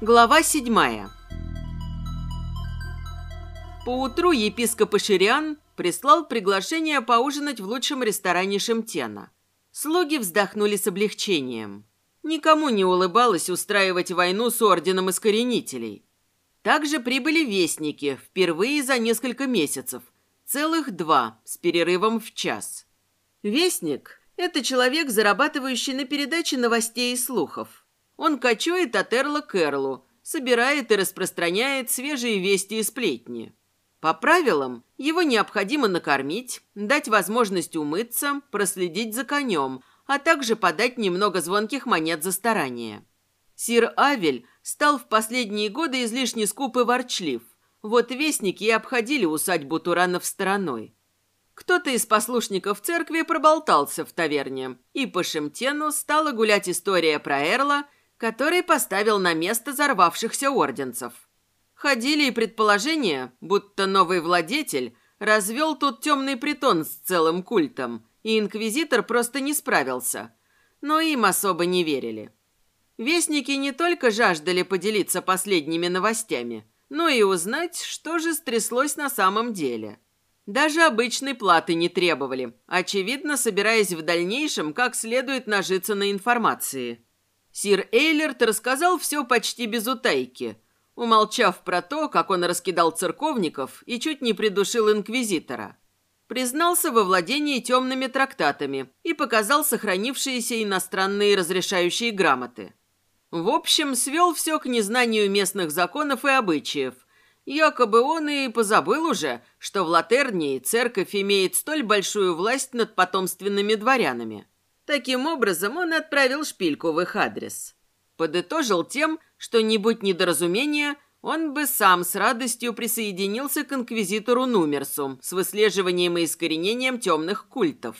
Глава седьмая. Поутру епископ Ишириан прислал приглашение поужинать в лучшем ресторане Шемтена. Слуги вздохнули с облегчением. Никому не улыбалось устраивать войну с орденом искоренителей. Также прибыли вестники впервые за несколько месяцев. Целых два, с перерывом в час. Вестник – это человек, зарабатывающий на передаче новостей и слухов. Он кочует от Эрла к Эрлу, собирает и распространяет свежие вести и сплетни. По правилам, его необходимо накормить, дать возможность умыться, проследить за конем, а также подать немного звонких монет за старание. Сир Авель стал в последние годы излишне скуп и ворчлив. Вот вестники и обходили усадьбу Туранов стороной. Кто-то из послушников церкви проболтался в таверне, и по Шемтену стала гулять история про Эрла – который поставил на место взорвавшихся орденцев. Ходили и предположения, будто новый владетель развел тут темный притон с целым культом, и инквизитор просто не справился. Но им особо не верили. Вестники не только жаждали поделиться последними новостями, но и узнать, что же стряслось на самом деле. Даже обычной платы не требовали, очевидно, собираясь в дальнейшем как следует нажиться на информации – Сир Эйлерт рассказал все почти без утайки, умолчав про то, как он раскидал церковников и чуть не придушил инквизитора. Признался во владении темными трактатами и показал сохранившиеся иностранные разрешающие грамоты. В общем, свел все к незнанию местных законов и обычаев. Якобы он и позабыл уже, что в Латернии церковь имеет столь большую власть над потомственными дворянами. Таким образом, он отправил шпильку в их адрес. Подытожил тем, что, не будь недоразумения, он бы сам с радостью присоединился к инквизитору Нумерсу с выслеживанием и искоренением темных культов.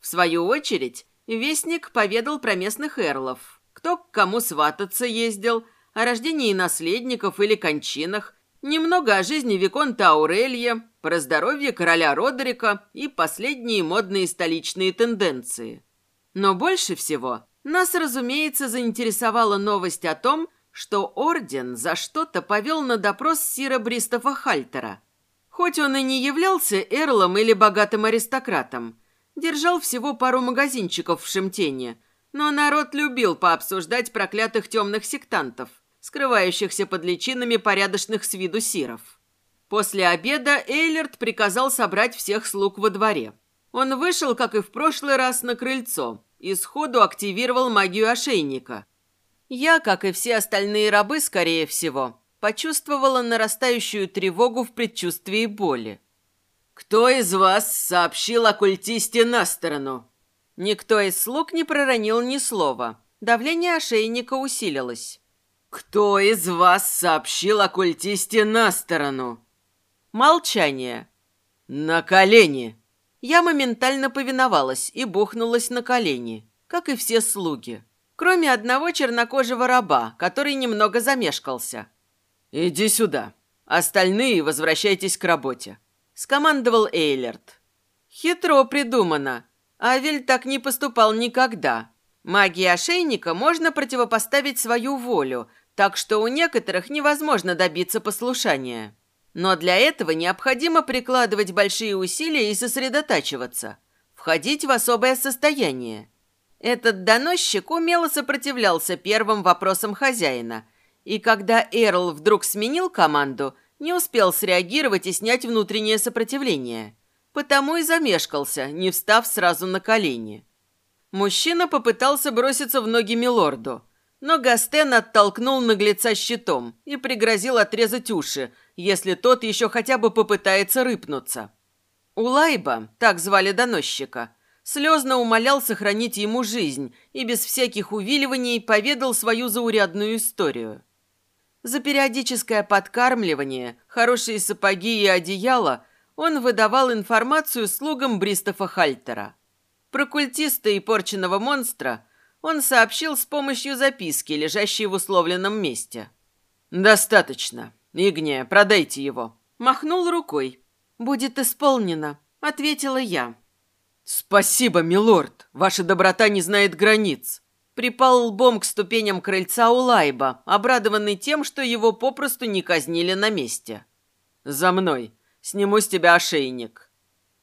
В свою очередь, Вестник поведал про местных эрлов, кто к кому свататься ездил, о рождении наследников или кончинах, немного о жизни Виконта Аурелья, про здоровье короля Родерика и последние модные столичные тенденции. Но больше всего нас, разумеется, заинтересовала новость о том, что Орден за что-то повел на допрос Сира Бристофа Хальтера. Хоть он и не являлся эрлом или богатым аристократом, держал всего пару магазинчиков в Шемтене, но народ любил пообсуждать проклятых темных сектантов, скрывающихся под личинами порядочных с виду сиров. После обеда Эйлерт приказал собрать всех слуг во дворе. Он вышел, как и в прошлый раз, на крыльцо и сходу активировал магию ошейника. Я, как и все остальные рабы, скорее всего, почувствовала нарастающую тревогу в предчувствии боли. «Кто из вас сообщил о культисте на сторону?» Никто из слуг не проронил ни слова. Давление ошейника усилилось. «Кто из вас сообщил о культисте на сторону?» Молчание. «На колени!» Я моментально повиновалась и бухнулась на колени, как и все слуги. Кроме одного чернокожего раба, который немного замешкался. «Иди сюда. Остальные возвращайтесь к работе», — скомандовал Эйлерт. «Хитро придумано. Авель так не поступал никогда. Магии ошейника можно противопоставить свою волю, так что у некоторых невозможно добиться послушания». Но для этого необходимо прикладывать большие усилия и сосредотачиваться, входить в особое состояние. Этот доносчик умело сопротивлялся первым вопросам хозяина, и когда Эрл вдруг сменил команду, не успел среагировать и снять внутреннее сопротивление. Потому и замешкался, не встав сразу на колени. Мужчина попытался броситься в ноги милорду, но Гастен оттолкнул наглеца щитом и пригрозил отрезать уши, если тот еще хотя бы попытается рыпнуться. Улайба, так звали доносчика, слезно умолял сохранить ему жизнь и без всяких увиливаний поведал свою заурядную историю. За периодическое подкармливание, хорошие сапоги и одеяло он выдавал информацию слугам Бристофа Хальтера. Про культиста и порченного монстра он сообщил с помощью записки, лежащей в условленном месте. «Достаточно. «Игния, продайте его». Махнул рукой. «Будет исполнено», — ответила я. «Спасибо, милорд. Ваша доброта не знает границ». припал лбом к ступеням крыльца у Лайба, обрадованный тем, что его попросту не казнили на месте. «За мной. Сниму с тебя ошейник».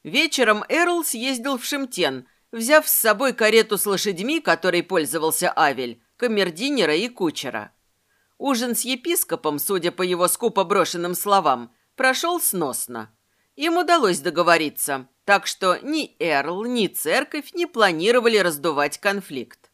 Вечером Эрл съездил в Шимтен, взяв с собой карету с лошадьми, которой пользовался Авель, камердинера и кучера. Ужин с епископом, судя по его скупо брошенным словам, прошел сносно. Им удалось договориться, так что ни Эрл, ни церковь не планировали раздувать конфликт.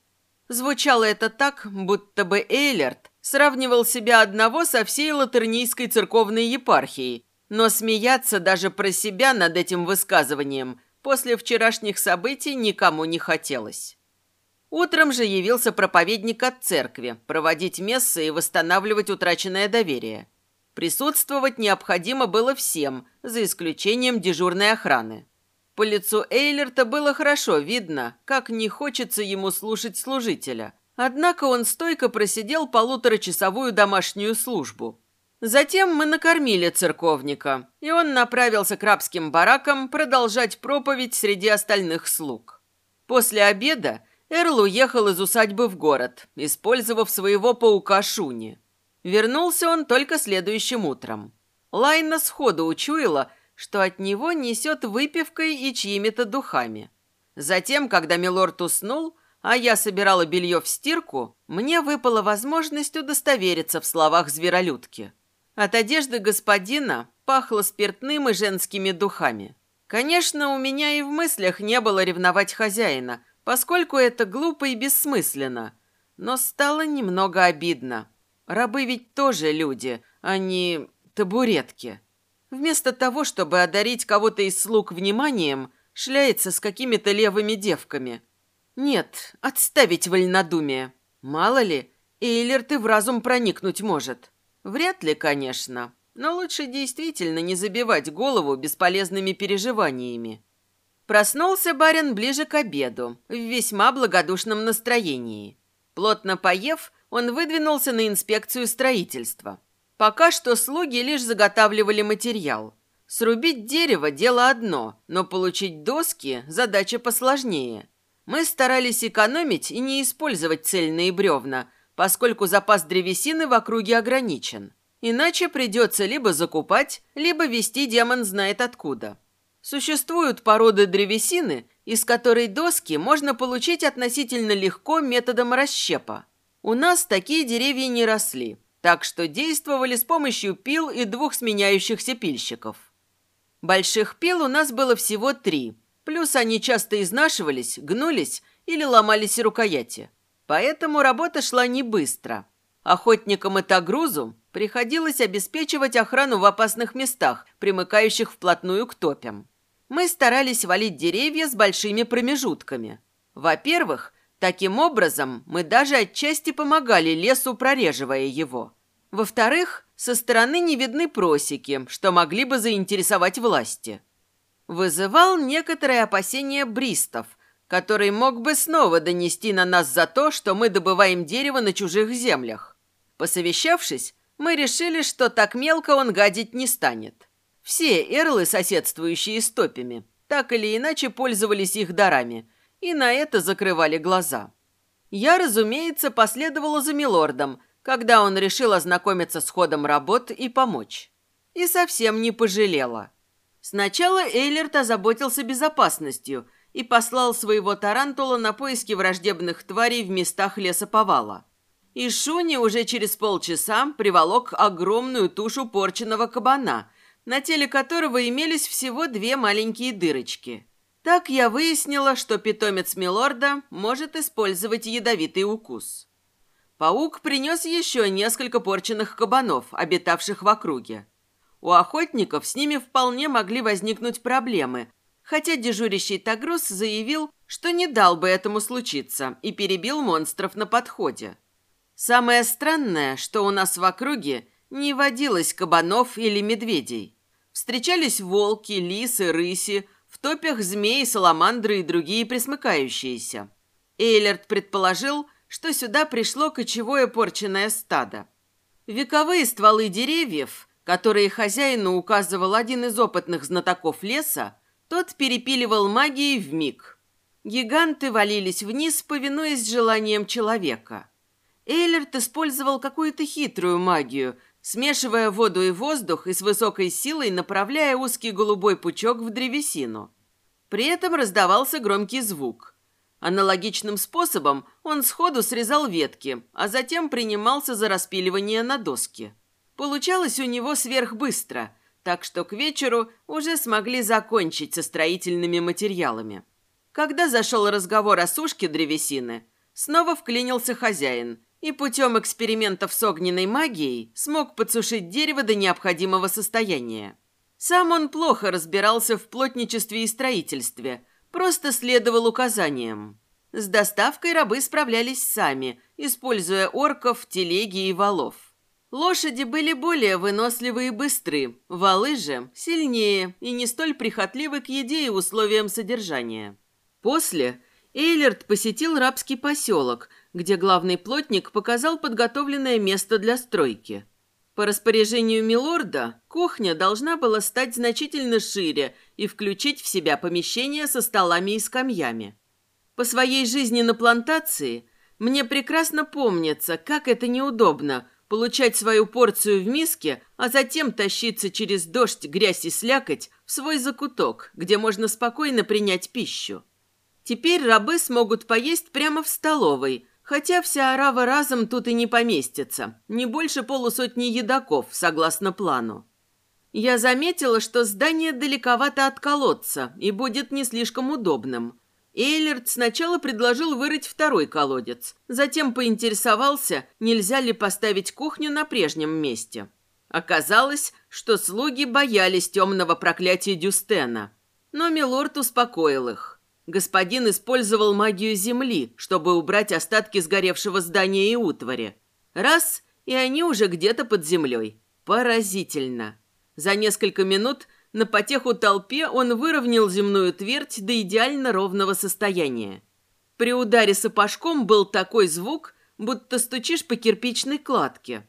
Звучало это так, будто бы Эйлерт сравнивал себя одного со всей латернийской церковной епархией, но смеяться даже про себя над этим высказыванием после вчерашних событий никому не хотелось. Утром же явился проповедник от церкви, проводить мессы и восстанавливать утраченное доверие. Присутствовать необходимо было всем, за исключением дежурной охраны. По лицу Эйлерта было хорошо видно, как не хочется ему слушать служителя. Однако он стойко просидел полуторачасовую домашнюю службу. Затем мы накормили церковника, и он направился к рабским баракам продолжать проповедь среди остальных слуг. После обеда Эрл уехал из усадьбы в город, использовав своего паука Шуни. Вернулся он только следующим утром. Лайна сходу учуяла, что от него несет выпивкой и чьими-то духами. Затем, когда Милорд уснул, а я собирала белье в стирку, мне выпала возможность удостовериться в словах зверолюдки. От одежды господина пахло спиртным и женскими духами. Конечно, у меня и в мыслях не было ревновать хозяина, поскольку это глупо и бессмысленно. Но стало немного обидно. Рабы ведь тоже люди, а не табуретки. Вместо того, чтобы одарить кого-то из слуг вниманием, шляется с какими-то левыми девками. Нет, отставить вольнодумие. Мало ли, Эйлерт и в разум проникнуть может. Вряд ли, конечно, но лучше действительно не забивать голову бесполезными переживаниями. Проснулся барин ближе к обеду, в весьма благодушном настроении. Плотно поев, он выдвинулся на инспекцию строительства. Пока что слуги лишь заготавливали материал. Срубить дерево – дело одно, но получить доски – задача посложнее. Мы старались экономить и не использовать цельные бревна, поскольку запас древесины в округе ограничен. Иначе придется либо закупать, либо вести демон знает откуда. Существуют породы древесины, из которой доски можно получить относительно легко методом расщепа. У нас такие деревья не росли – так что действовали с помощью пил и двух сменяющихся пильщиков. Больших пил у нас было всего три, плюс они часто изнашивались, гнулись или ломались рукояти. Поэтому работа шла не быстро. Охотникам и тагрузу приходилось обеспечивать охрану в опасных местах, примыкающих вплотную к топям. Мы старались валить деревья с большими промежутками. Во-первых, Таким образом, мы даже отчасти помогали лесу, прореживая его. Во-вторых, со стороны не видны просеки, что могли бы заинтересовать власти. Вызывал некоторые опасения бристов, который мог бы снова донести на нас за то, что мы добываем дерево на чужих землях. Посовещавшись, мы решили, что так мелко он гадить не станет. Все эрлы, соседствующие с топями, так или иначе пользовались их дарами – и на это закрывали глаза. Я, разумеется, последовала за милордом, когда он решил ознакомиться с ходом работ и помочь. И совсем не пожалела. Сначала Эйлерт озаботился безопасностью и послал своего тарантула на поиски враждебных тварей в местах лесоповала. И Шуни уже через полчаса приволок огромную тушу порченного кабана, на теле которого имелись всего две маленькие дырочки. Так я выяснила, что питомец Милорда может использовать ядовитый укус. Паук принес еще несколько порченных кабанов, обитавших в округе. У охотников с ними вполне могли возникнуть проблемы, хотя дежурящий Тагрус заявил, что не дал бы этому случиться и перебил монстров на подходе. Самое странное, что у нас в округе не водилось кабанов или медведей. Встречались волки, лисы, рыси, в топях змеи, саламандры и другие присмыкающиеся. Эйлерт предположил, что сюда пришло кочевое порченное стадо. Вековые стволы деревьев, которые хозяину указывал один из опытных знатоков леса, тот перепиливал магией в миг. Гиганты валились вниз, повинуясь желаниям человека. Эйлерт использовал какую-то хитрую магию, смешивая воду и воздух и с высокой силой направляя узкий голубой пучок в древесину. При этом раздавался громкий звук. Аналогичным способом он сходу срезал ветки, а затем принимался за распиливание на доски. Получалось у него сверхбыстро, так что к вечеру уже смогли закончить со строительными материалами. Когда зашел разговор о сушке древесины, снова вклинился хозяин и путем экспериментов с огненной магией смог подсушить дерево до необходимого состояния. Сам он плохо разбирался в плотничестве и строительстве, просто следовал указаниям. С доставкой рабы справлялись сами, используя орков, телеги и валов. Лошади были более выносливы и быстры, валы же сильнее и не столь прихотливы к еде и условиям содержания. После Эйлерт посетил рабский поселок, где главный плотник показал подготовленное место для стройки – по распоряжению Милорда, кухня должна была стать значительно шире и включить в себя помещение со столами и скамьями. По своей жизни на плантации мне прекрасно помнится, как это неудобно – получать свою порцию в миске, а затем тащиться через дождь, грязь и слякоть в свой закуток, где можно спокойно принять пищу. Теперь рабы смогут поесть прямо в столовой, Хотя вся арава разом тут и не поместится. Не больше полусотни едоков, согласно плану. Я заметила, что здание далековато от колодца и будет не слишком удобным. Эйлерт сначала предложил вырыть второй колодец, затем поинтересовался, нельзя ли поставить кухню на прежнем месте. Оказалось, что слуги боялись темного проклятия Дюстена, но Милорд успокоил их. Господин использовал магию земли, чтобы убрать остатки сгоревшего здания и утвари. Раз, и они уже где-то под землей. Поразительно. За несколько минут на потеху толпе он выровнял земную твердь до идеально ровного состояния. При ударе сапожком был такой звук, будто стучишь по кирпичной кладке.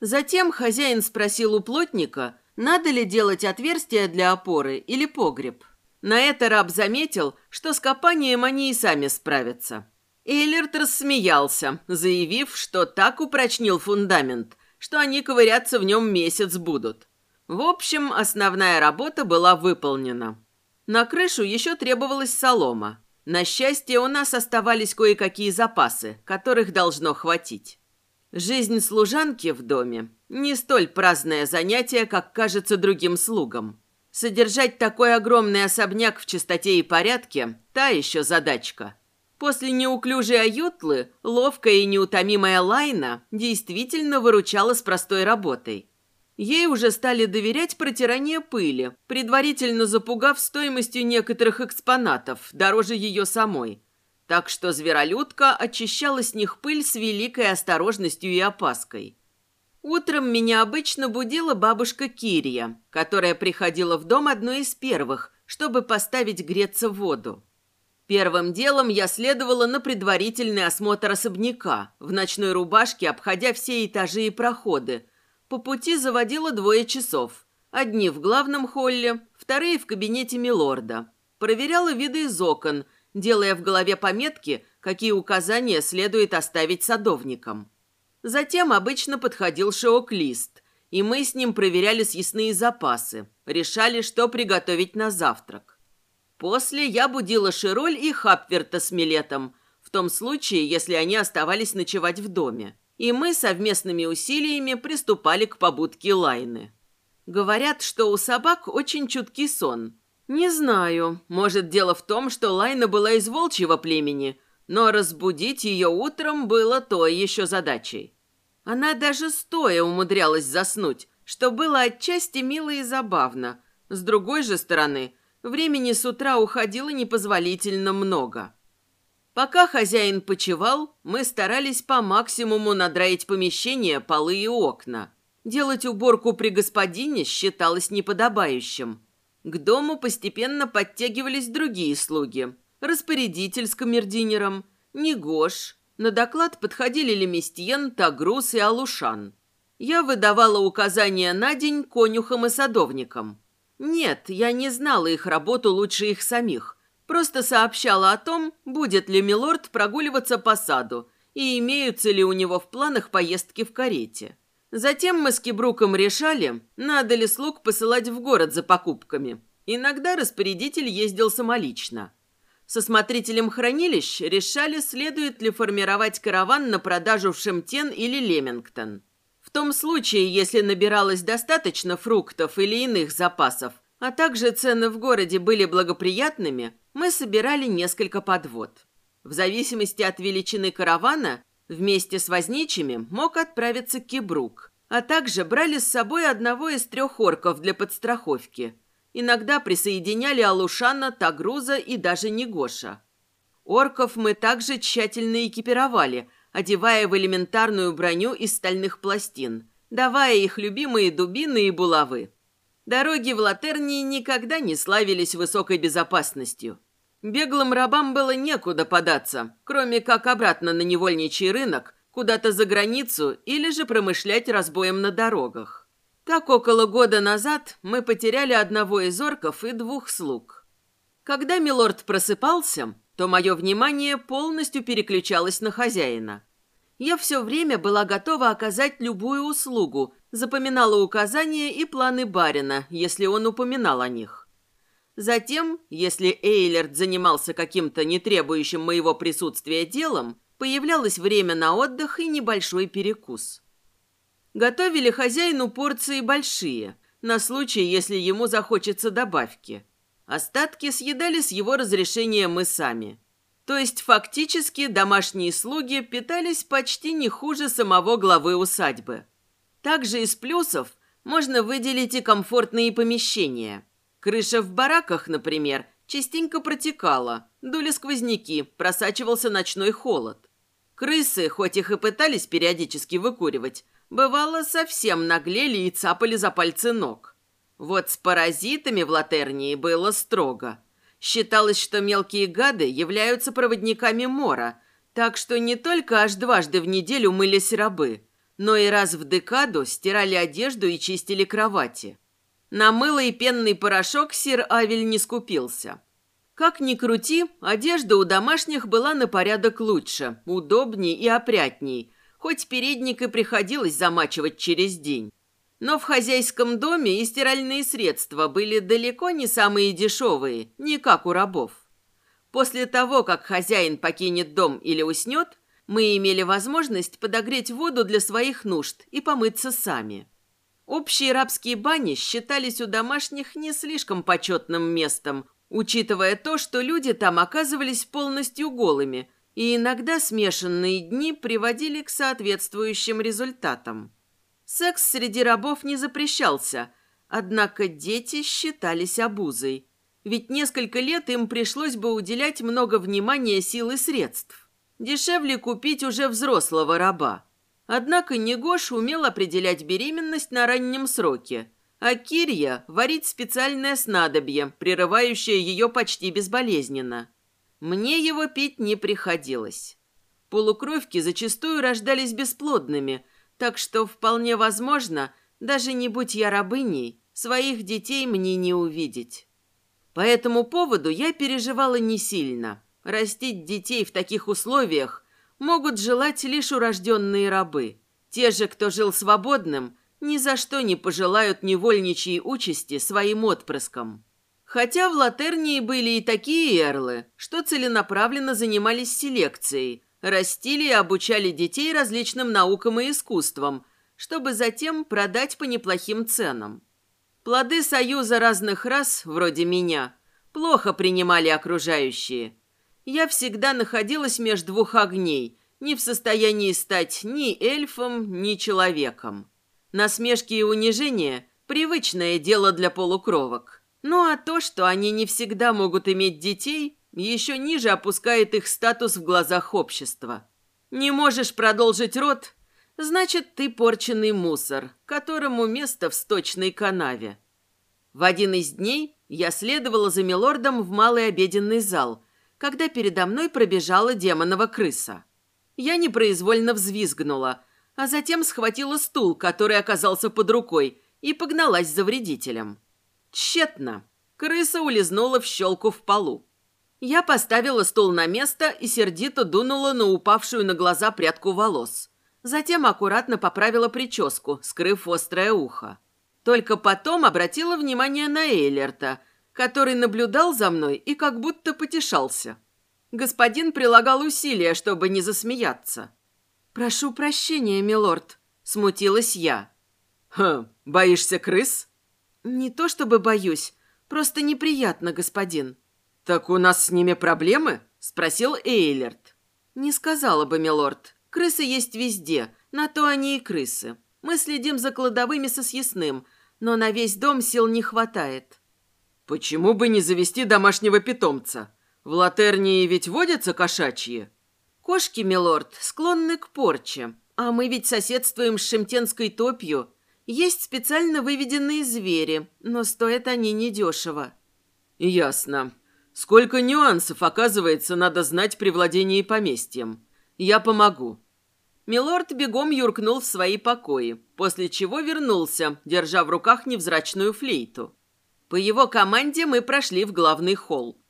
Затем хозяин спросил у плотника, надо ли делать отверстие для опоры или погреб. На это раб заметил, что с копанием они и сами справятся. Эйлерт рассмеялся, заявив, что так упрочнил фундамент, что они ковыряться в нем месяц будут. В общем, основная работа была выполнена. На крышу еще требовалась солома. На счастье, у нас оставались кое-какие запасы, которых должно хватить. Жизнь служанки в доме – не столь праздное занятие, как кажется другим слугам. Содержать такой огромный особняк в чистоте и порядке – та еще задачка. После неуклюжей аютлы ловкая и неутомимая Лайна действительно выручала с простой работой. Ей уже стали доверять протирание пыли, предварительно запугав стоимостью некоторых экспонатов, дороже ее самой. Так что зверолюдка очищала с них пыль с великой осторожностью и опаской. Утром меня обычно будила бабушка Кирия, которая приходила в дом одной из первых, чтобы поставить греться воду. Первым делом я следовала на предварительный осмотр особняка, в ночной рубашке, обходя все этажи и проходы. По пути заводила двое часов. Одни в главном холле, вторые в кабинете милорда. Проверяла виды из окон, делая в голове пометки, какие указания следует оставить садовникам. Затем обычно подходил шиок-лист, и мы с ним проверяли съестные запасы, решали, что приготовить на завтрак. После я будила Широль и Хапверта с Милетом, в том случае, если они оставались ночевать в доме. И мы совместными усилиями приступали к побудке Лайны. Говорят, что у собак очень чуткий сон. Не знаю, может, дело в том, что Лайна была из волчьего племени – но разбудить ее утром было той еще задачей. Она даже стоя умудрялась заснуть, что было отчасти мило и забавно. С другой же стороны, времени с утра уходило непозволительно много. Пока хозяин почевал, мы старались по максимуму надраить помещение, полы и окна. Делать уборку при господине считалось неподобающим. К дому постепенно подтягивались другие слуги – распорядитель с камердинером, Негош. На доклад подходили Леместьен, Тагрус и Алушан. Я выдавала указания на день конюхам и садовникам. Нет, я не знала их работу лучше их самих. Просто сообщала о том, будет ли милорд прогуливаться по саду и имеются ли у него в планах поездки в карете. Затем мы с Кибруком решали, надо ли слуг посылать в город за покупками. Иногда распорядитель ездил самолично. Со смотрителем хранилищ решали, следует ли формировать караван на продажу в Шемтен или Лемингтон. В том случае, если набиралось достаточно фруктов или иных запасов, а также цены в городе были благоприятными, мы собирали несколько подвод. В зависимости от величины каравана, вместе с возничими мог отправиться Кибрук, а также брали с собой одного из трех орков для подстраховки. Иногда присоединяли Алушана, Тагруза и даже Негоша. Орков мы также тщательно экипировали – одевая в элементарную броню из стальных пластин, давая их любимые дубины и булавы. Дороги в Латернии никогда не славились высокой безопасностью. Беглым рабам было некуда податься, кроме как обратно на невольничий рынок, куда-то за границу или же промышлять разбоем на дорогах. Так около года назад мы потеряли одного из орков и двух слуг. Когда Милорд просыпался, то мое внимание полностью переключалось на хозяина. Я все время была готова оказать любую услугу, запоминала указания и планы барина, если он упоминал о них. Затем, если Эйлерт занимался каким-то не требующим моего присутствия делом, появлялось время на отдых и небольшой перекус. Готовили хозяину порции большие, на случай, если ему захочется добавки – Остатки съедали с его разрешения мы сами. То есть фактически домашние слуги питались почти не хуже самого главы усадьбы. Также из плюсов можно выделить и комфортные помещения. Крыша в бараках, например, частенько протекала, дули сквозняки, просачивался ночной холод. Крысы, хоть их и пытались периодически выкуривать, бывало совсем наглели и цапали за пальцы ног. Вот с паразитами в Латернии было строго. Считалось, что мелкие гады являются проводниками мора, так что не только аж дважды в неделю мылись рабы, но и раз в декаду стирали одежду и чистили кровати. На мыло и пенный порошок сир Авель не скупился. Как ни крути, одежда у домашних была на порядок лучше, удобней и опрятней, хоть передник и приходилось замачивать через день. Но в хозяйском доме и стиральные средства были далеко не самые дешевые, не как у рабов. После того, как хозяин покинет дом или уснет, мы имели возможность подогреть воду для своих нужд и помыться сами. Общие рабские бани считались у домашних не слишком почетным местом, учитывая то, что люди там оказывались полностью голыми, и иногда смешанные дни приводили к соответствующим результатам. Секс среди рабов не запрещался, однако дети считались обузой. Ведь несколько лет им пришлось бы уделять много внимания, сил и средств. Дешевле купить уже взрослого раба. Однако Негош умел определять беременность на раннем сроке, а Кирья – варить специальное снадобье, прерывающее ее почти безболезненно. Мне его пить не приходилось. Полукровки зачастую рождались бесплодными, так что вполне возможно, даже не будь я рабыней, своих детей мне не увидеть. По этому поводу я переживала не сильно. Растить детей в таких условиях могут желать лишь урожденные рабы. Те же, кто жил свободным, ни за что не пожелают невольничьей участи своим отпрыскам. Хотя в Латернии были и такие эрлы, что целенаправленно занимались селекцией – Растили и обучали детей различным наукам и искусствам, чтобы затем продать по неплохим ценам. Плоды союза разных рас, вроде меня, плохо принимали окружающие. Я всегда находилась между двух огней, не в состоянии стать ни эльфом, ни человеком. Насмешки и унижения – привычное дело для полукровок. Ну а то, что они не всегда могут иметь детей, еще ниже опускает их статус в глазах общества. Не можешь продолжить род, значит, ты порченный мусор, которому место в сточной канаве. В один из дней я следовала за милордом в малый обеденный зал, когда передо мной пробежала демонова крыса. Я непроизвольно взвизгнула, а затем схватила стул, который оказался под рукой, и погналась за вредителем. Тщетно. Крыса улизнула в щелку в полу. Я поставила стул на место и сердито дунула на упавшую на глаза прядку волос. Затем аккуратно поправила прическу, скрыв острое ухо. Только потом обратила внимание на Эйлерта, который наблюдал за мной и как будто потешался. Господин прилагал усилия, чтобы не засмеяться. «Прошу прощения, милорд», — смутилась я. «Хм, боишься крыс?» «Не то чтобы боюсь, просто неприятно, господин». «Так у нас с ними проблемы?» – спросил Эйлерт. «Не сказала бы, милорд. Крысы есть везде, на то они и крысы. Мы следим за кладовыми со съестным, но на весь дом сил не хватает». «Почему бы не завести домашнего питомца? В Латернии ведь водятся кошачьи?» «Кошки, милорд, склонны к порче, а мы ведь соседствуем с шемтенской топью. Есть специально выведенные звери, но стоят они недешево». «Ясно. Сколько нюансов, оказывается, надо знать при владении поместьем. Я помогу». Милорд бегом юркнул в свои покои, после чего вернулся, держа в руках невзрачную флейту. По его команде мы прошли в главный холл.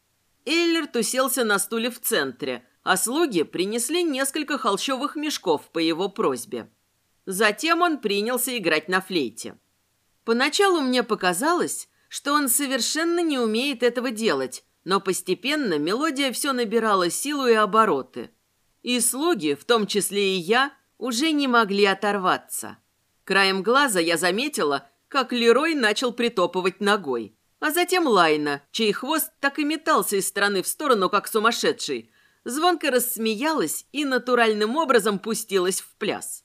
Эйлерт уселся на стуле в центре, а слуги принесли несколько холщовых мешков по его просьбе. Затем он принялся играть на флейте. Поначалу мне показалось, что он совершенно не умеет этого делать, но постепенно мелодия все набирала силу и обороты. И слуги, в том числе и я, уже не могли оторваться. Краем глаза я заметила, как Лерой начал притопывать ногой. А затем Лайна, чей хвост так и метался из стороны в сторону, как сумасшедший, звонко рассмеялась и натуральным образом пустилась в пляс.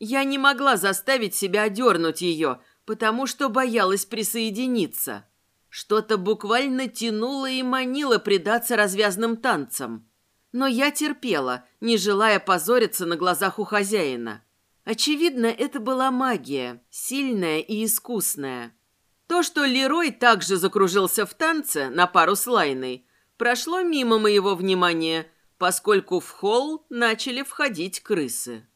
Я не могла заставить себя одернуть ее, потому что боялась присоединиться. Что-то буквально тянуло и манило предаться развязным танцам. Но я терпела, не желая позориться на глазах у хозяина. Очевидно, это была магия, сильная и искусная. То, что Лерой также закружился в танце на пару с Лайной, прошло мимо моего внимания, поскольку в холл начали входить крысы.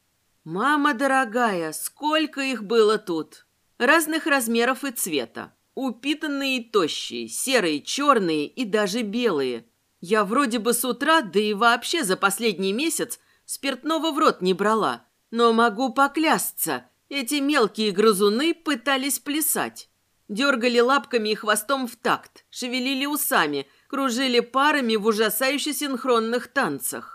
«Мама дорогая, сколько их было тут!» Разных размеров и цвета. Упитанные и тощие, серые, черные и даже белые. Я вроде бы с утра, да и вообще за последний месяц спиртного в рот не брала. Но могу поклясться, эти мелкие грызуны пытались плясать. Дергали лапками и хвостом в такт, шевелили усами, кружили парами в ужасающе синхронных танцах.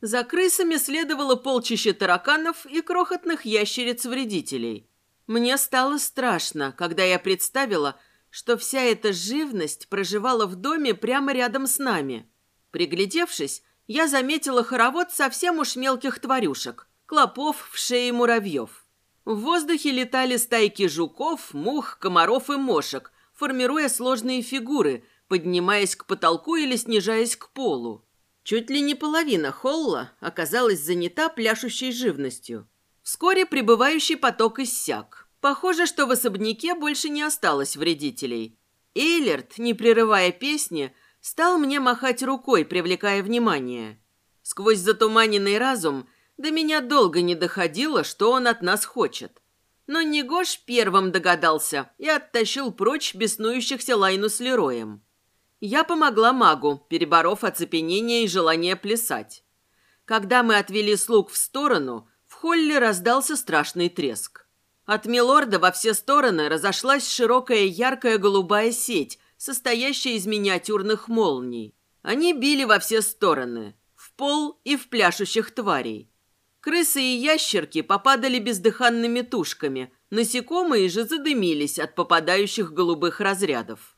За крысами следовало полчища тараканов и крохотных ящериц-вредителей. Мне стало страшно, когда я представила, что вся эта живность проживала в доме прямо рядом с нами. Приглядевшись, я заметила хоровод совсем уж мелких тварюшек, клопов в шее муравьев. В воздухе летали стайки жуков, мух, комаров и мошек, формируя сложные фигуры, поднимаясь к потолку или снижаясь к полу. Чуть ли не половина холла оказалась занята пляшущей живностью. Вскоре прибывающий поток иссяк. Похоже, что в особняке больше не осталось вредителей. Эйлерт, не прерывая песни, стал мне махать рукой, привлекая внимание. Сквозь затуманенный разум до меня долго не доходило, что он от нас хочет. Но Негош первым догадался и оттащил прочь беснующихся Лайну с Лероем. Я помогла магу, переборов оцепенение и желание плясать. Когда мы отвели слуг в сторону, в холле раздался страшный треск. От милорда во все стороны разошлась широкая яркая голубая сеть, состоящая из миниатюрных молний. Они били во все стороны, в пол и в пляшущих тварей. Крысы и ящерки попадали бездыханными тушками, насекомые же задымились от попадающих голубых разрядов.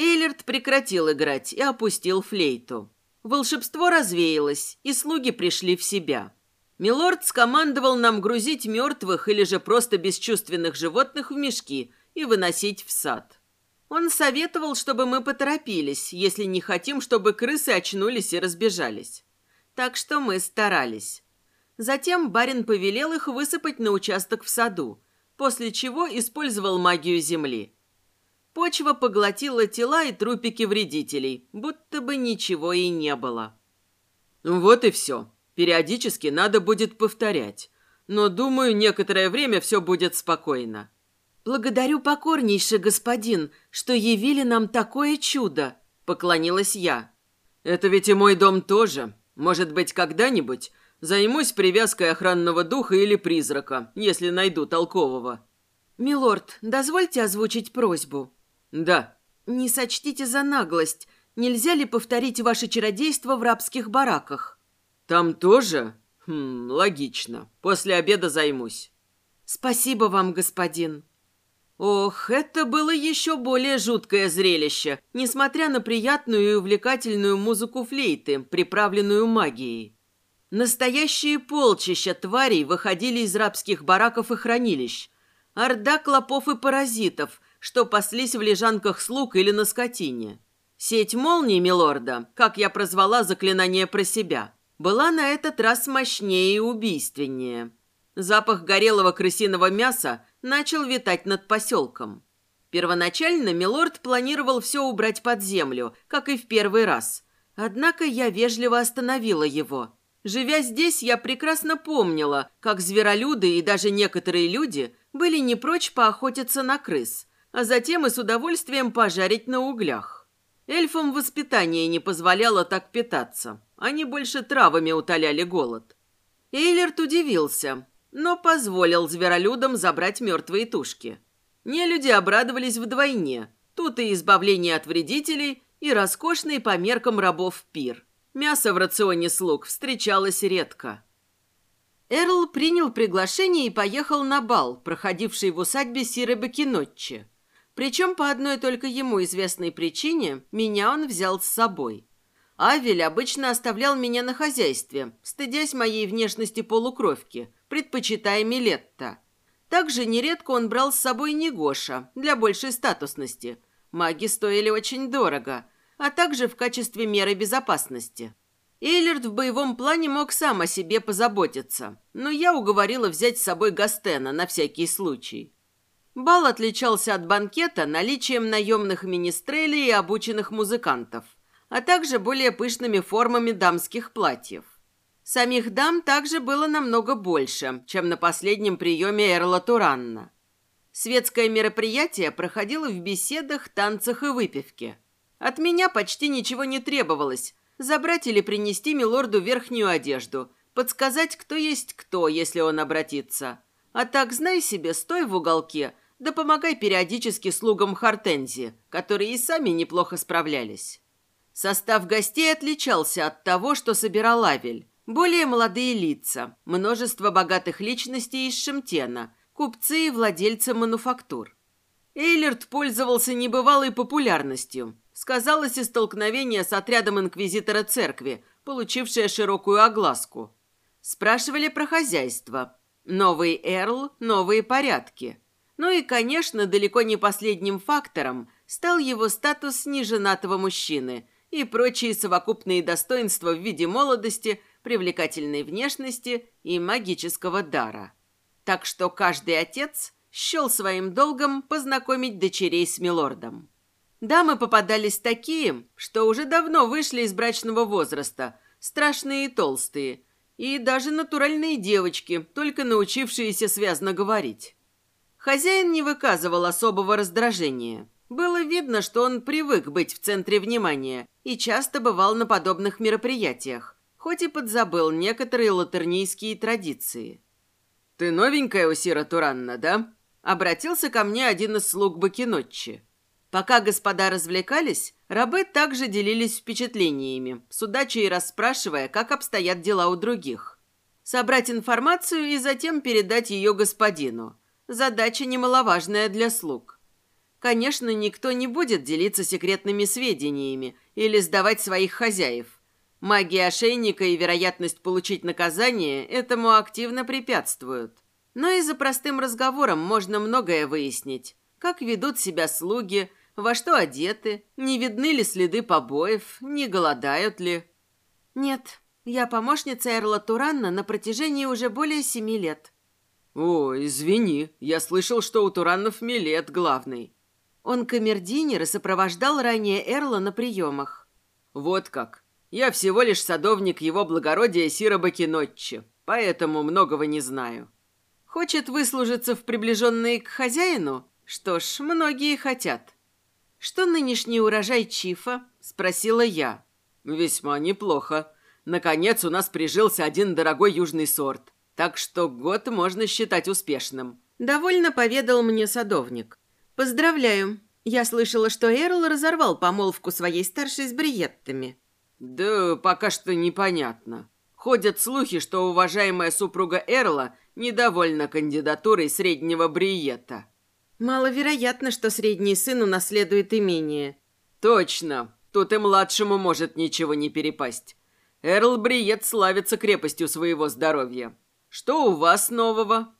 Эйлерт прекратил играть и опустил флейту. Волшебство развеялось, и слуги пришли в себя. Милорд скомандовал нам грузить мертвых или же просто бесчувственных животных в мешки и выносить в сад. Он советовал, чтобы мы поторопились, если не хотим, чтобы крысы очнулись и разбежались. Так что мы старались. Затем барин повелел их высыпать на участок в саду, после чего использовал магию земли. Почва поглотила тела и трупики вредителей, будто бы ничего и не было. «Вот и все», Периодически надо будет повторять. Но, думаю, некоторое время все будет спокойно. «Благодарю покорнейше, господин, что явили нам такое чудо», — поклонилась я. Это ведь и мой дом тоже. Может быть, когда-нибудь займусь привязкой охранного духа или призрака, если найду толкового. Милорд, дозвольте озвучить просьбу. Да. Не сочтите за наглость. Нельзя ли повторить ваше чародейство в рабских бараках? Там тоже? Хм, логично. После обеда займусь. Спасибо вам, господин. Ох, это было еще более жуткое зрелище, несмотря на приятную и увлекательную музыку флейты, приправленную магией. Настоящие полчища тварей выходили из рабских бараков и хранилищ. Орда клопов и паразитов, что паслись в лежанках слуг или на скотине. Сеть молний Милорда, как я прозвала заклинание про себя, была на этот раз мощнее и убийственнее. Запах горелого крысиного мяса начал витать над поселком. Первоначально Милорд планировал все убрать под землю, как и в первый раз. Однако я вежливо остановила его. Живя здесь, я прекрасно помнила, как зверолюды и даже некоторые люди были не прочь поохотиться на крыс, а затем и с удовольствием пожарить на углях. Эльфам воспитание не позволяло так питаться. Они больше травами утоляли голод. Эйлерт удивился, но позволил зверолюдам забрать мертвые тушки. Нелюди обрадовались вдвойне. Тут и избавление от вредителей, и роскошный по меркам рабов пир. Мясо в рационе слуг встречалось редко. Эрл принял приглашение и поехал на бал, проходивший в усадьбе Сиры Бакинотчи. Причем по одной только ему известной причине меня он взял с собой. Авель обычно оставлял меня на хозяйстве, стыдясь моей внешности полукровки – предпочитая Милетта. Также нередко он брал с собой Негоша для большей статусности. Маги стоили очень дорого, а также в качестве меры безопасности. Эйлерт в боевом плане мог сам о себе позаботиться, но я уговорила взять с собой Гастена на всякий случай. Бал отличался от банкета наличием наемных министрелей и обученных музыкантов, а также более пышными формами дамских платьев. Самих дам также было намного больше, чем на последнем приеме Эрла Туранна. Светское мероприятие проходило в беседах, танцах и выпивке. От меня почти ничего не требовалось. Забрать или принести милорду верхнюю одежду, подсказать, кто есть кто, если он обратится. А так, знай себе, стой в уголке, да помогай периодически слугам Хортензи, которые и сами неплохо справлялись. Состав гостей отличался от того, что собирал Авель. Более молодые лица, множество богатых личностей из Шемтена, купцы и владельцы мануфактур. Эйлерт пользовался небывалой популярностью. Сказалось и столкновение с отрядом инквизитора церкви, получившее широкую огласку. Спрашивали про хозяйство. Новый Эрл, новые порядки. Ну и, конечно, далеко не последним фактором стал его статус неженатого мужчины и прочие совокупные достоинства в виде молодости – привлекательной внешности и магического дара. Так что каждый отец счел своим долгом познакомить дочерей с милордом. Дамы попадались такие, что уже давно вышли из брачного возраста, страшные и толстые, и даже натуральные девочки, только научившиеся связно говорить. Хозяин не выказывал особого раздражения. Было видно, что он привык быть в центре внимания и часто бывал на подобных мероприятиях, хоть и подзабыл некоторые латернийские традиции. «Ты новенькая у Сира Туранна, да?» Обратился ко мне один из слуг Бакинотчи. Пока господа развлекались, рабы также делились впечатлениями, судача и расспрашивая, как обстоят дела у других. Собрать информацию и затем передать ее господину. Задача немаловажная для слуг. Конечно, никто не будет делиться секретными сведениями или сдавать своих хозяев. Магия ошейника и вероятность получить наказание этому активно препятствуют. Но и за простым разговором можно многое выяснить. Как ведут себя слуги, во что одеты, не видны ли следы побоев, не голодают ли. Нет, я помощница Эрла Туранна на протяжении уже более семи лет. О, извини, я слышал, что у Тураннов Милет главный. Он камердинер и сопровождал ранее Эрла на приемах. Вот как. Я всего лишь садовник его благородия Сира Бакинотчи, поэтому многого не знаю. Хочет выслужиться в приближенные к хозяину? Что ж, многие хотят. Что нынешний урожай Чифа? Спросила я. «Весьма неплохо. Наконец у нас прижился один дорогой южный сорт. Так что год можно считать успешным». Довольно поведал мне садовник. «Поздравляю. Я слышала, что Эрл разорвал помолвку своей старшей с Бриеттами». «Да пока что непонятно. Ходят слухи, что уважаемая супруга Эрла недовольна кандидатурой среднего Бриетта». «Маловероятно, что средний сын унаследует имение». «Точно. Тут и младшему может ничего не перепасть. Эрл Бриет славится крепостью своего здоровья. Что у вас нового?»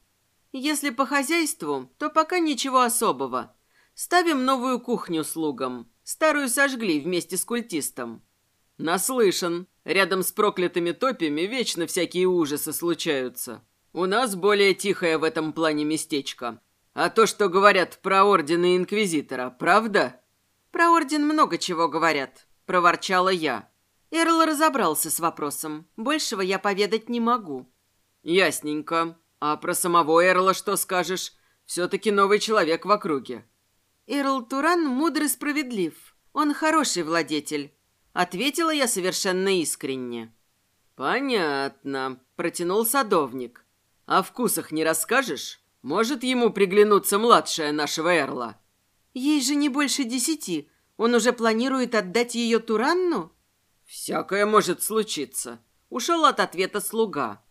Если по хозяйству, то пока ничего особого. Ставим новую кухню слугам. Старую сожгли вместе с культистом. Наслышан. Рядом с проклятыми топями вечно всякие ужасы случаются. У нас более тихое в этом плане местечко. А то, что говорят про ордены Инквизитора, правда? Про орден много чего говорят, проворчала я. Эрл разобрался с вопросом. Большего я поведать не могу. Ясненько. «А про самого Эрла что скажешь? Все-таки новый человек в округе». «Эрл Туран мудр и справедлив. Он хороший владетель», — ответила я совершенно искренне. «Понятно», — протянул садовник. «О вкусах не расскажешь? Может, ему приглянуться младшая нашего Эрла?» «Ей же не больше десяти. Он уже планирует отдать ее Туранну?» «Всякое может случиться», — ушел от ответа слуга.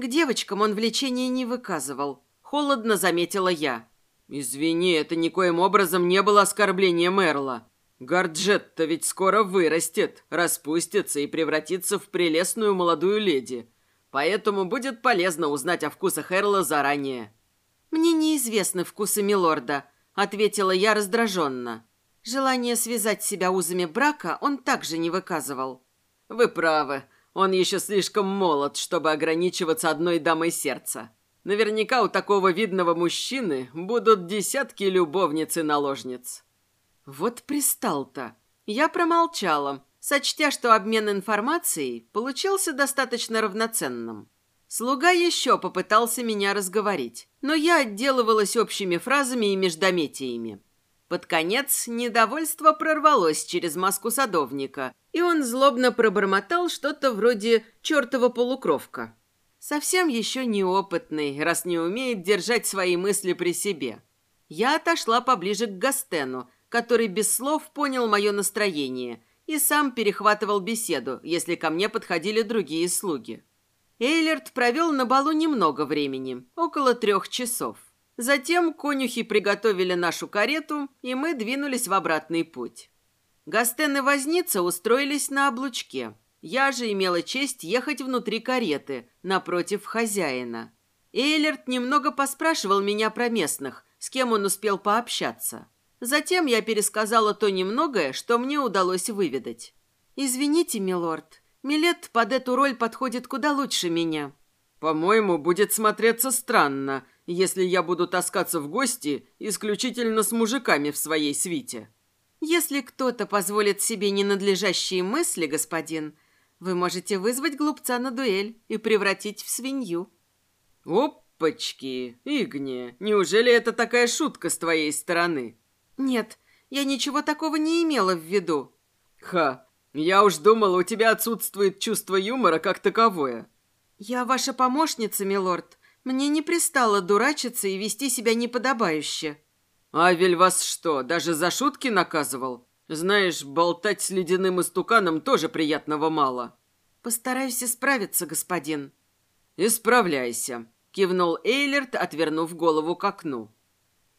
К девочкам он влечения не выказывал. Холодно заметила я. «Извини, это никоим образом не было оскорблением Эрла. Гарджет-то ведь скоро вырастет, распустится и превратится в прелестную молодую леди. Поэтому будет полезно узнать о вкусах Эрла заранее». «Мне неизвестны вкусы милорда», — ответила я раздраженно. Желание связать себя узами брака он также не выказывал. «Вы правы. Он еще слишком молод, чтобы ограничиваться одной дамой сердца. Наверняка у такого видного мужчины будут десятки любовниц и наложниц. Вот пристал-то. Я промолчала, сочтя, что обмен информацией получился достаточно равноценным. Слуга еще попытался меня разговорить, но я отделывалась общими фразами и междометиями. Под конец недовольство прорвалось через маску садовника, и он злобно пробормотал что-то вроде «чертова полукровка». Совсем еще неопытный, раз не умеет держать свои мысли при себе. Я отошла поближе к Гастену, который без слов понял мое настроение и сам перехватывал беседу, если ко мне подходили другие слуги. Эйлерт провел на балу немного времени, около трех часов. Затем конюхи приготовили нашу карету, и мы двинулись в обратный путь. Гастен и Возница устроились на облучке. Я же имела честь ехать внутри кареты, напротив хозяина. Эйлерт немного поспрашивал меня про местных, с кем он успел пообщаться. Затем я пересказала то немногое, что мне удалось выведать. «Извините, милорд, Милет под эту роль подходит куда лучше меня». «По-моему, будет смотреться странно, если я буду таскаться в гости исключительно с мужиками в своей свите. Если кто-то позволит себе ненадлежащие мысли, господин, вы можете вызвать глупца на дуэль и превратить в свинью. Опачки, Игни, неужели это такая шутка с твоей стороны? Нет, я ничего такого не имела в виду. Ха, я уж думала, у тебя отсутствует чувство юмора как таковое. Я ваша помощница, милорд. Мне не пристало дурачиться и вести себя неподобающе». «Авель вас что, даже за шутки наказывал? Знаешь, болтать с ледяным истуканом тоже приятного мало». «Постараюсь исправиться, господин». «Исправляйся», — кивнул Эйлерт, отвернув голову к окну.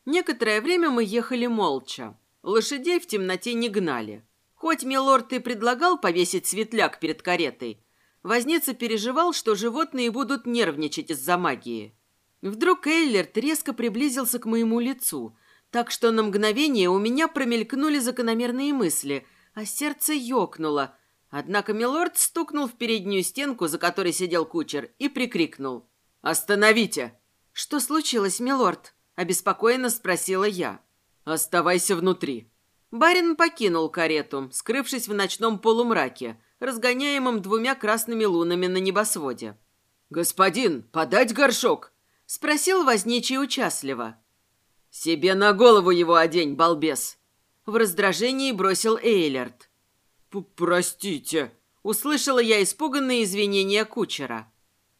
Некоторое время мы ехали молча. Лошадей в темноте не гнали. Хоть милорд и предлагал повесить светляк перед каретой, Возница переживал, что животные будут нервничать из-за магии. Вдруг Эйлерт резко приблизился к моему лицу, так что на мгновение у меня промелькнули закономерные мысли, а сердце ёкнуло. Однако милорд стукнул в переднюю стенку, за которой сидел кучер, и прикрикнул. «Остановите!» «Что случилось, милорд?» – обеспокоенно спросила я. «Оставайся внутри». Барин покинул карету, скрывшись в ночном полумраке – разгоняемым двумя красными лунами на небосводе. «Господин, подать горшок?» – спросил возничий участливо. «Себе на голову его одень, балбес!» В раздражении бросил Эйлерт. «Простите», — услышала я испуганные извинения кучера.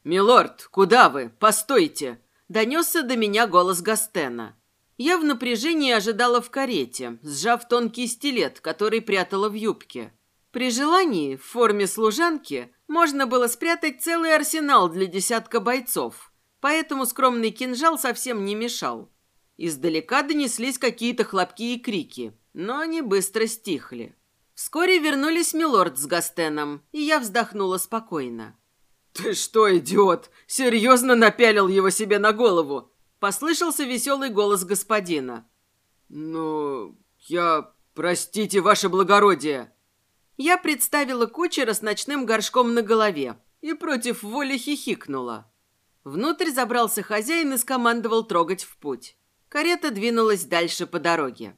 «Милорд, куда вы? Постойте!» — донесся до меня голос Гастена. Я в напряжении ожидала в карете, сжав тонкий стилет, который прятала в юбке. При желании, в форме служанки, можно было спрятать целый арсенал для десятка бойцов, поэтому скромный кинжал совсем не мешал. Издалека донеслись какие-то хлопки и крики, но они быстро стихли. Вскоре вернулись Милорд с Гастеном, и я вздохнула спокойно. «Ты что, идиот, серьезно напялил его себе на голову?» Послышался веселый голос господина. «Ну, я... Простите, ваше благородие!» Я представила кучера с ночным горшком на голове и против воли хихикнула. Внутрь забрался хозяин и скомандовал трогать в путь. Карета двинулась дальше по дороге.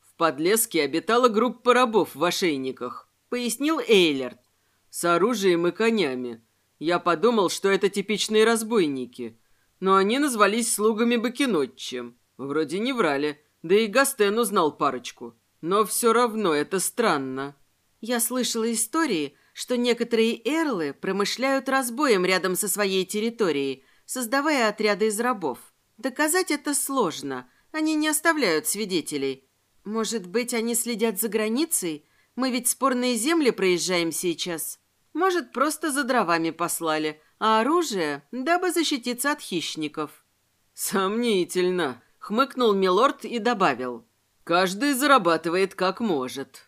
«В подлеске обитала группа рабов в ошейниках», — пояснил Эйлерт. «С оружием и конями. Я подумал, что это типичные разбойники. Но они назвались слугами Бакинотчи. Вроде не врали, да и Гастен узнал парочку. Но все равно это странно». Я слышала истории, что некоторые эрлы промышляют разбоем рядом со своей территорией, создавая отряды из рабов. Доказать это сложно, они не оставляют свидетелей. Может быть, они следят за границей? Мы ведь спорные земли проезжаем сейчас. Может, просто за дровами послали, а оружие, дабы защититься от хищников. Сомнительно, хмыкнул Милорд и добавил. Каждый зарабатывает как может.